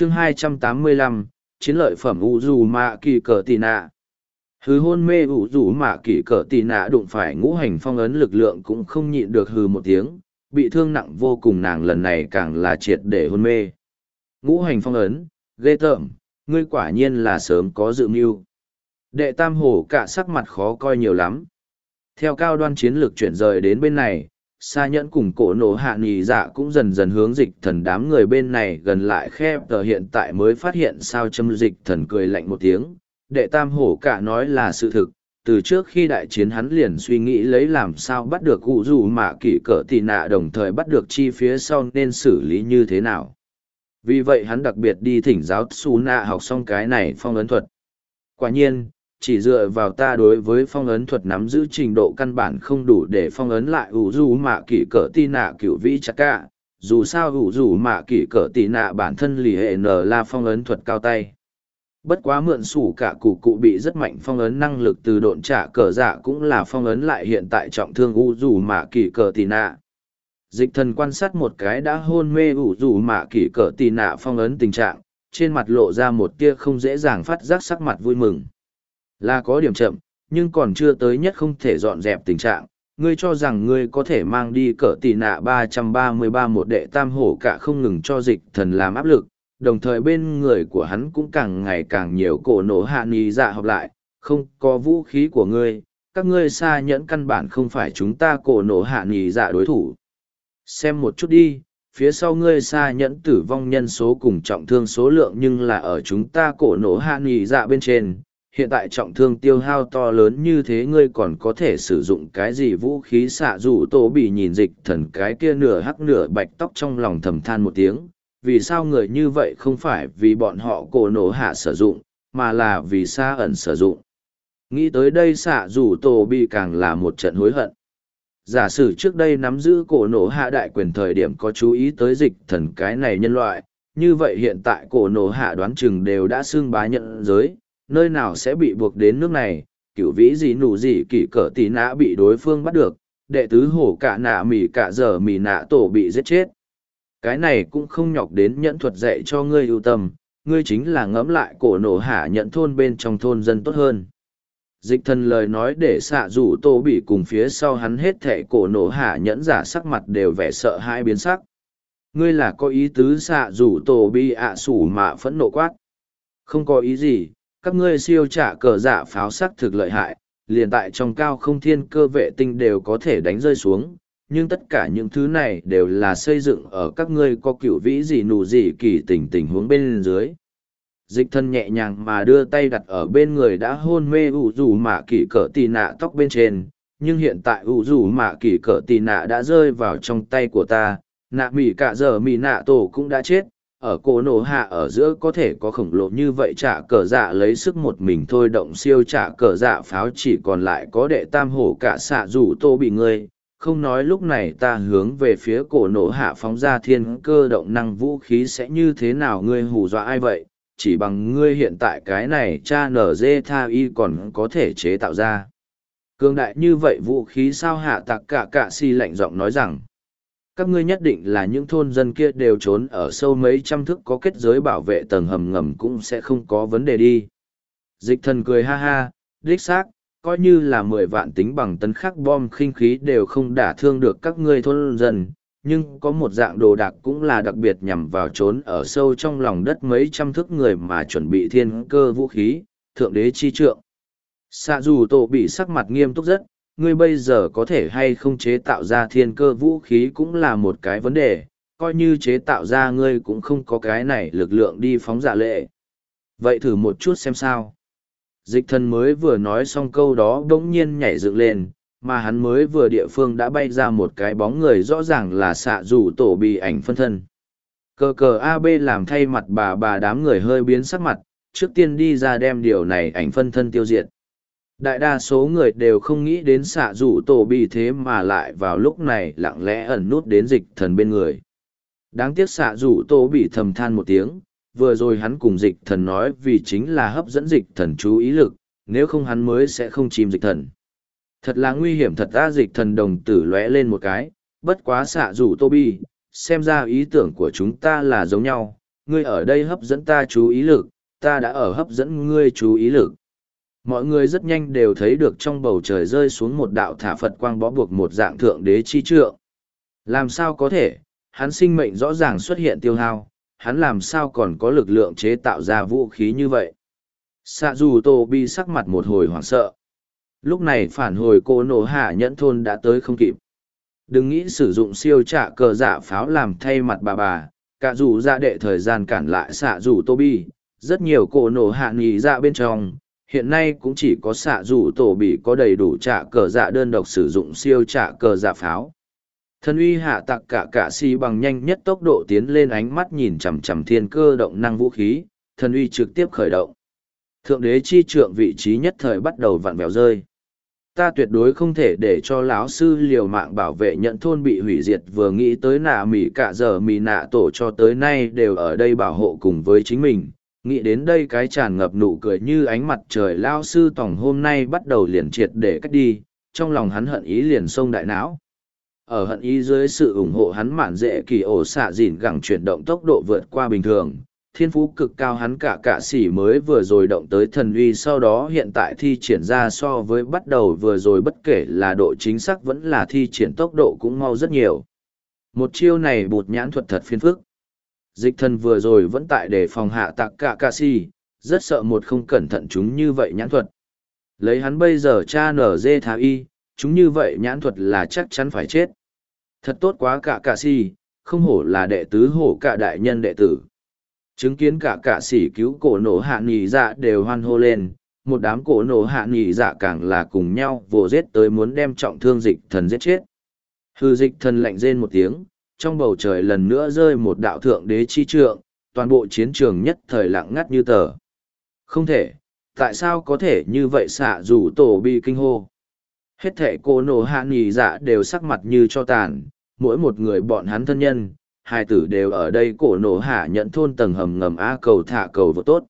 chương 285, chiến lợi phẩm ủ dù mạ kỳ cờ tì nạ. Hứ hôn mê ủ dù mạ kỳ cờ tì nạ đụng phải ngũ hành phong ấn lực lượng cũng không nhịn được hừ một tiếng, bị thương nặng vô cùng nàng lần này càng là triệt để hôn mê. Ngũ hành phong ấn, ghê tởm, ngươi quả nhiên là sớm có dự mưu. Đệ tam hổ cả sắc mặt khó coi nhiều lắm. Theo cao đoan chiến lược chuyển rời đến bên này, xa nhẫn cùng cổ nổ hạ nghỉ dạ cũng dần dần hướng dịch thần đám người bên này gần lại khe. tờ hiện tại mới phát hiện sao châm dịch thần cười lạnh một tiếng. Đệ tam hổ cả nói là sự thực, từ trước khi đại chiến hắn liền suy nghĩ lấy làm sao bắt được cụ dù mạ kỷ cỡ tì nạ đồng thời bắt được chi phía sau nên xử lý như thế nào vì vậy hắn đặc biệt đi thỉnh giáo xù nạ học xong cái này phong ấn thuật quả nhiên chỉ dựa vào ta đối với phong ấn thuật nắm giữ trình độ căn bản không đủ để phong ấn lại ủ dù mạ kỷ cỡ tì nạ cựu vĩ chắc cả. Dù sao ủ dù mạ kỷ cỡ tì nạ bản thân lì hệ n là phong ấn thuật cao tay. Bất quá mượn sủ cả cụ cụ bị rất mạnh phong ấn năng lực từ độn trả cờ dạ cũng là phong ấn lại hiện tại trọng thương u dù mạ kỷ cờ tì nạ. Dịch thần quan sát một cái đã hôn mê ủ dù mạ kỷ cờ tì nạ phong ấn tình trạng, trên mặt lộ ra một tia không dễ dàng phát giác sắc mặt vui mừng là có điểm chậm nhưng còn chưa tới nhất không thể dọn dẹp tình trạng ngươi cho rằng ngươi có thể mang đi cỡ tỷ nạ ba trăm ba mươi ba một đệ tam hổ cả không ngừng cho dịch thần làm áp lực đồng thời bên người của hắn cũng càng ngày càng nhiều cổ nổ hạ nghi dạ học lại, không có vũ khí của ngươi, các ngươi xa nhẫn căn bản không phải chúng ta cổ nổ hạ nghi dạ đối thủ. Xem một chút đi, phía sau ngươi xa nhẫn tử vong nhân số cùng trọng thương số lượng nhưng là ở chúng ta cổ nổ hạ nghi dạ bên trên. Hiện tại trọng thương tiêu hao to lớn như thế ngươi còn có thể sử dụng cái gì vũ khí xạ dù tổ bị nhìn dịch thần cái kia nửa hắc nửa bạch tóc trong lòng thầm than một tiếng, vì sao người như vậy không phải vì bọn họ cổ nổ hạ sử dụng, mà là vì xa ẩn sử dụng. Nghĩ tới đây xạ dù tổ bị càng là một trận hối hận. Giả sử trước đây nắm giữ cổ nổ hạ đại quyền thời điểm có chú ý tới dịch thần cái này nhân loại, như vậy hiện tại cổ nổ hạ đoán chừng đều đã xưng bá nhận giới, nơi nào sẽ bị buộc đến nước này, cửu vĩ gì nụ gì kỷ cỡ tí nã bị đối phương bắt được, đệ tứ hổ cả nạ mỉ cả giờ mỉ nạ tổ bị giết chết cái này cũng không nhọc đến nhẫn thuật dạy cho ngươi ưu tâm, ngươi chính là ngẫm lại cổ nổ hạ nhận thôn bên trong thôn dân tốt hơn. Dịch thần lời nói để xạ rủ tô bị cùng phía sau hắn hết thẻ cổ nổ hạ nhẫn giả sắc mặt đều vẻ sợ hai biến sắc. Ngươi là có ý tứ xạ rủ tô bị ạ sủ mạ phẫn nộ quát. Không có ý gì, các ngươi siêu trả cờ giả pháo sắc thực lợi hại, liền tại trong cao không thiên cơ vệ tinh đều có thể đánh rơi xuống, nhưng tất cả những thứ này đều là xây dựng ở các ngươi có cựu vĩ gì nụ gì kỳ tình tình huống bên dưới. Dịch thân nhẹ nhàng mà đưa tay đặt ở bên người đã hôn mê ủ rủ mạ kỳ cỡ tì nạ tóc bên trên nhưng hiện tại ủ rủ mạ kỳ cỡ tì nạ đã rơi vào trong tay của ta nạ mỉ cả giờ mỉ nạ tổ cũng đã chết ở cổ nổ hạ ở giữa có thể có khổng lồ như vậy trả cờ dạ lấy sức một mình thôi động siêu trả cờ dạ pháo chỉ còn lại có đệ tam hổ cả xạ rủ tô bị ngươi. Không nói lúc này ta hướng về phía cổ nổ hạ phóng ra thiên cơ động năng vũ khí sẽ như thế nào ngươi hù dọa ai vậy? Chỉ bằng ngươi hiện tại cái này cha nở dê tha y còn có thể chế tạo ra. Cương đại như vậy vũ khí sao hạ tặc cả cạ si lạnh giọng nói rằng các ngươi nhất định là những thôn dân kia đều trốn ở sâu mấy trăm thước có kết giới bảo vệ tầng hầm ngầm cũng sẽ không có vấn đề đi dịch thần cười ha ha đích xác coi như là mười vạn tính bằng tấn khắc bom khinh khí đều không đả thương được các ngươi thôn dân, nhưng có một dạng đồ đạc cũng là đặc biệt nhằm vào trốn ở sâu trong lòng đất mấy trăm thước người mà chuẩn bị thiên cơ vũ khí, thượng đế chi trượng. Xạ dù tổ bị sắc mặt nghiêm túc rất, ngươi bây giờ có thể hay không chế tạo ra thiên cơ vũ khí cũng là một cái vấn đề, coi như chế tạo ra ngươi cũng không có cái này lực lượng đi phóng giả lệ. Vậy thử một chút xem sao. Dịch thần mới vừa nói xong câu đó đống nhiên nhảy dựng lên mà hắn mới vừa địa phương đã bay ra một cái bóng người rõ ràng là xạ rủ tổ bị ảnh phân thân. Cờ cờ ab làm thay mặt bà bà đám người hơi biến sắc mặt trước tiên đi ra đem điều này ảnh phân thân tiêu diệt đại đa số người đều không nghĩ đến xạ rủ tổ bị thế mà lại vào lúc này lặng lẽ ẩn nút đến dịch thần bên người đáng tiếc xạ rủ tổ bị thầm than một tiếng vừa rồi hắn cùng dịch thần nói vì chính là hấp dẫn dịch thần chú ý lực, nếu không hắn mới sẽ không chìm dịch thần. Thật là nguy hiểm thật ra dịch thần đồng tử lóe lên một cái, bất quá xạ rủ Tô Bi, xem ra ý tưởng của chúng ta là giống nhau, ngươi ở đây hấp dẫn ta chú ý lực, ta đã ở hấp dẫn ngươi chú ý lực. Mọi người rất nhanh đều thấy được trong bầu trời rơi xuống một đạo thả Phật quang bó buộc một dạng thượng đế chi trượng. Làm sao có thể, hắn sinh mệnh rõ ràng xuất hiện tiêu hao, hắn làm sao còn có lực lượng chế tạo ra vũ khí như vậy. Sạ dù Tô Bi sắc mặt một hồi hoảng sợ. Lúc này phản hồi cô nổ hạ nhẫn thôn đã tới không kịp. Đừng nghĩ sử dụng siêu trả cờ giả pháo làm thay mặt bà bà, cả dù ra đệ thời gian cản lại xạ dù Tô Bi. Rất nhiều cổ nổ hạ nghỉ ra bên trong, hiện nay cũng chỉ có xạ dù tổ bị có đầy đủ trả cờ dạ đơn độc sử dụng siêu trả cờ dạ pháo. Thần uy hạ tặc cả cả si bằng nhanh nhất tốc độ tiến lên ánh mắt nhìn chằm chằm thiên cơ động năng vũ khí, thần uy trực tiếp khởi động. Thượng đế chi trượng vị trí nhất thời bắt đầu vặn vẹo rơi. Ta tuyệt đối không thể để cho lão sư liều mạng bảo vệ nhận thôn bị hủy diệt vừa nghĩ tới nạ mỉ cả giờ mỉ nạ tổ cho tới nay đều ở đây bảo hộ cùng với chính mình nghĩ đến đây cái tràn ngập nụ cười như ánh mặt trời lao sư tòng hôm nay bắt đầu liền triệt để cách đi, trong lòng hắn hận ý liền sông đại não. Ở hận ý dưới sự ủng hộ hắn mạn dễ kỳ ổ xạ dìn gẳng chuyển động tốc độ vượt qua bình thường, thiên phú cực cao hắn cả cạ xỉ mới vừa rồi động tới thần uy sau đó hiện tại thi triển ra so với bắt đầu vừa rồi bất kể là độ chính xác vẫn là thi triển tốc độ cũng mau rất nhiều. Một chiêu này bụt nhãn thuật thật phiền phức dịch thần vừa rồi vẫn tại để phòng hạ tạc cả ca si, rất sợ một không cẩn thận chúng như vậy nhãn thuật. Lấy hắn bây giờ cha nở dê thả y, chúng như vậy nhãn thuật là chắc chắn phải chết. Thật tốt quá cả ca si, không hổ là đệ tứ hổ cả đại nhân đệ tử. Chứng kiến cả cả sĩ cứu cổ nổ hạ nghỉ dạ đều hoan hô lên, một đám cổ nổ hạ nghỉ dạ càng là cùng nhau vồ giết tới muốn đem trọng thương dịch thần giết chết. Hư dịch thần lạnh rên một tiếng trong bầu trời lần nữa rơi một đạo thượng đế chi trượng, toàn bộ chiến trường nhất thời lặng ngắt như tờ. Không thể, tại sao có thể như vậy xạ rủ tổ bị kinh hô. Hết thể cô nổ hạ nghỉ dạ đều sắc mặt như cho tàn, mỗi một người bọn hắn thân nhân, hai tử đều ở đây cổ nổ hạ nhận thôn tầng hầm ngầm A cầu thả cầu vô tốt.